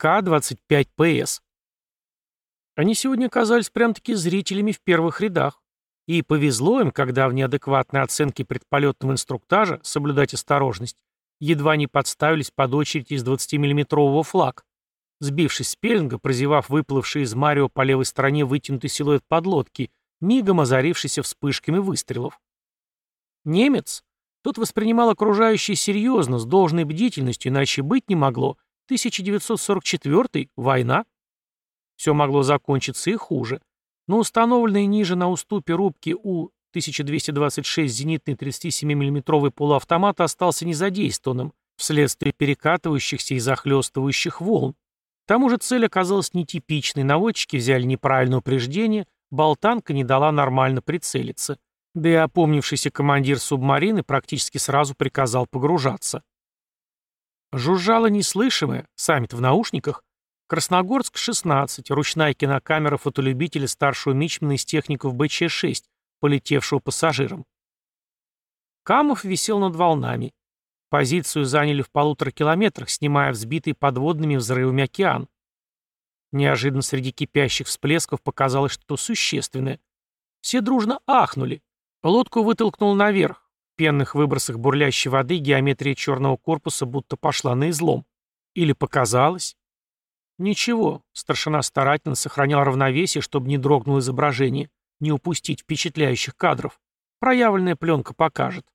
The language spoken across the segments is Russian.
К-25ПС. Они сегодня оказались прям-таки зрителями в первых рядах. И повезло им, когда в неадекватной оценке предполетного инструктажа соблюдать осторожность, едва не подставились под очередь из 20-миллиметрового флаг. Сбившись с пеленга, прозевав выплывший из Марио по левой стороне вытянутый силуэт подлодки, мигом озарившийся вспышками выстрелов. Немец? Тот воспринимал окружающее серьезно, с должной бдительностью, иначе быть не могло. 1944 — война. Все могло закончиться и хуже но установленный ниже на уступе рубки У-1226 зенитный 37 миллиметровый полуавтомат остался незадействованным вследствие перекатывающихся и захлестывающих волн. К тому же цель оказалась нетипичной, наводчики взяли неправильное упреждение, болтанка не дала нормально прицелиться. Да и опомнившийся командир субмарины практически сразу приказал погружаться. Жужжало неслышимое, сами-то в наушниках, Красногорск, 16. Ручная кинокамера фотолюбителя старшего мичмана из техников БЧ-6, полетевшего пассажиром. Камов висел над волнами. Позицию заняли в полутора километрах, снимая взбитый подводными взрывами океан. Неожиданно среди кипящих всплесков показалось что-то существенное. Все дружно ахнули. Лодку вытолкнул наверх. Пенных выбросах бурлящей воды геометрия черного корпуса будто пошла на излом. Или показалось? Ничего, старшина старательно сохранял равновесие, чтобы не дрогнуло изображение, не упустить впечатляющих кадров. Проявленная пленка покажет.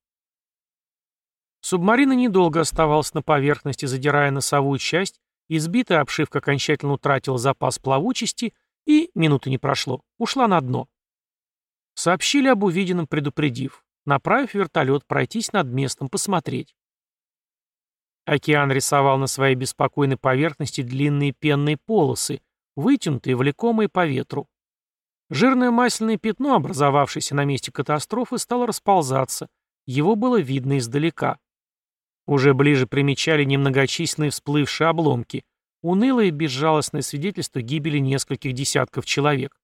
Субмарина недолго оставалась на поверхности, задирая носовую часть, избитая обшивка окончательно утратила запас плавучести и, минуты не прошло, ушла на дно. Сообщили об увиденном, предупредив, направив вертолет пройтись над местом, посмотреть. Океан рисовал на своей беспокойной поверхности длинные пенные полосы, вытянутые, влекомые по ветру. Жирное масляное пятно, образовавшееся на месте катастрофы, стало расползаться. Его было видно издалека. Уже ближе примечали немногочисленные всплывшие обломки, унылое и безжалостное свидетельство гибели нескольких десятков человек.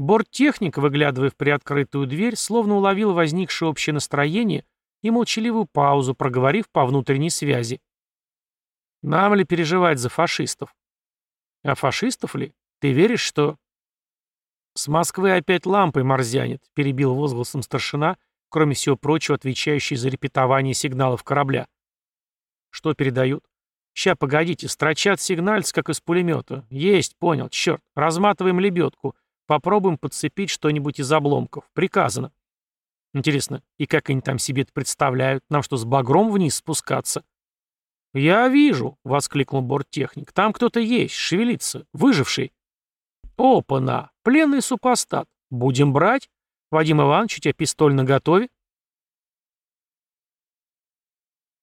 Борттехник, выглядывая в приоткрытую дверь, словно уловил возникшее общее настроение и молчаливую паузу, проговорив по внутренней связи. «Нам ли переживать за фашистов?» «А фашистов ли? Ты веришь, что...» «С Москвы опять лампой морзянет», — перебил возгласом старшина, кроме всего прочего, отвечающий за репетование сигналов корабля. «Что передают?» «Ща, погодите, строчат сигнальц, как из пулемета. Есть, понял, черт. Разматываем лебедку. Попробуем подцепить что-нибудь из обломков. Приказано». Интересно, и как они там себе это представляют? Нам что, с багром вниз спускаться? «Я вижу», — воскликнул борттехник. «Там кто-то есть, шевелится, выживший». «Опа-на! Пленный супостат. Будем брать? Вадим Иванович, у тебя пистоль наготове?»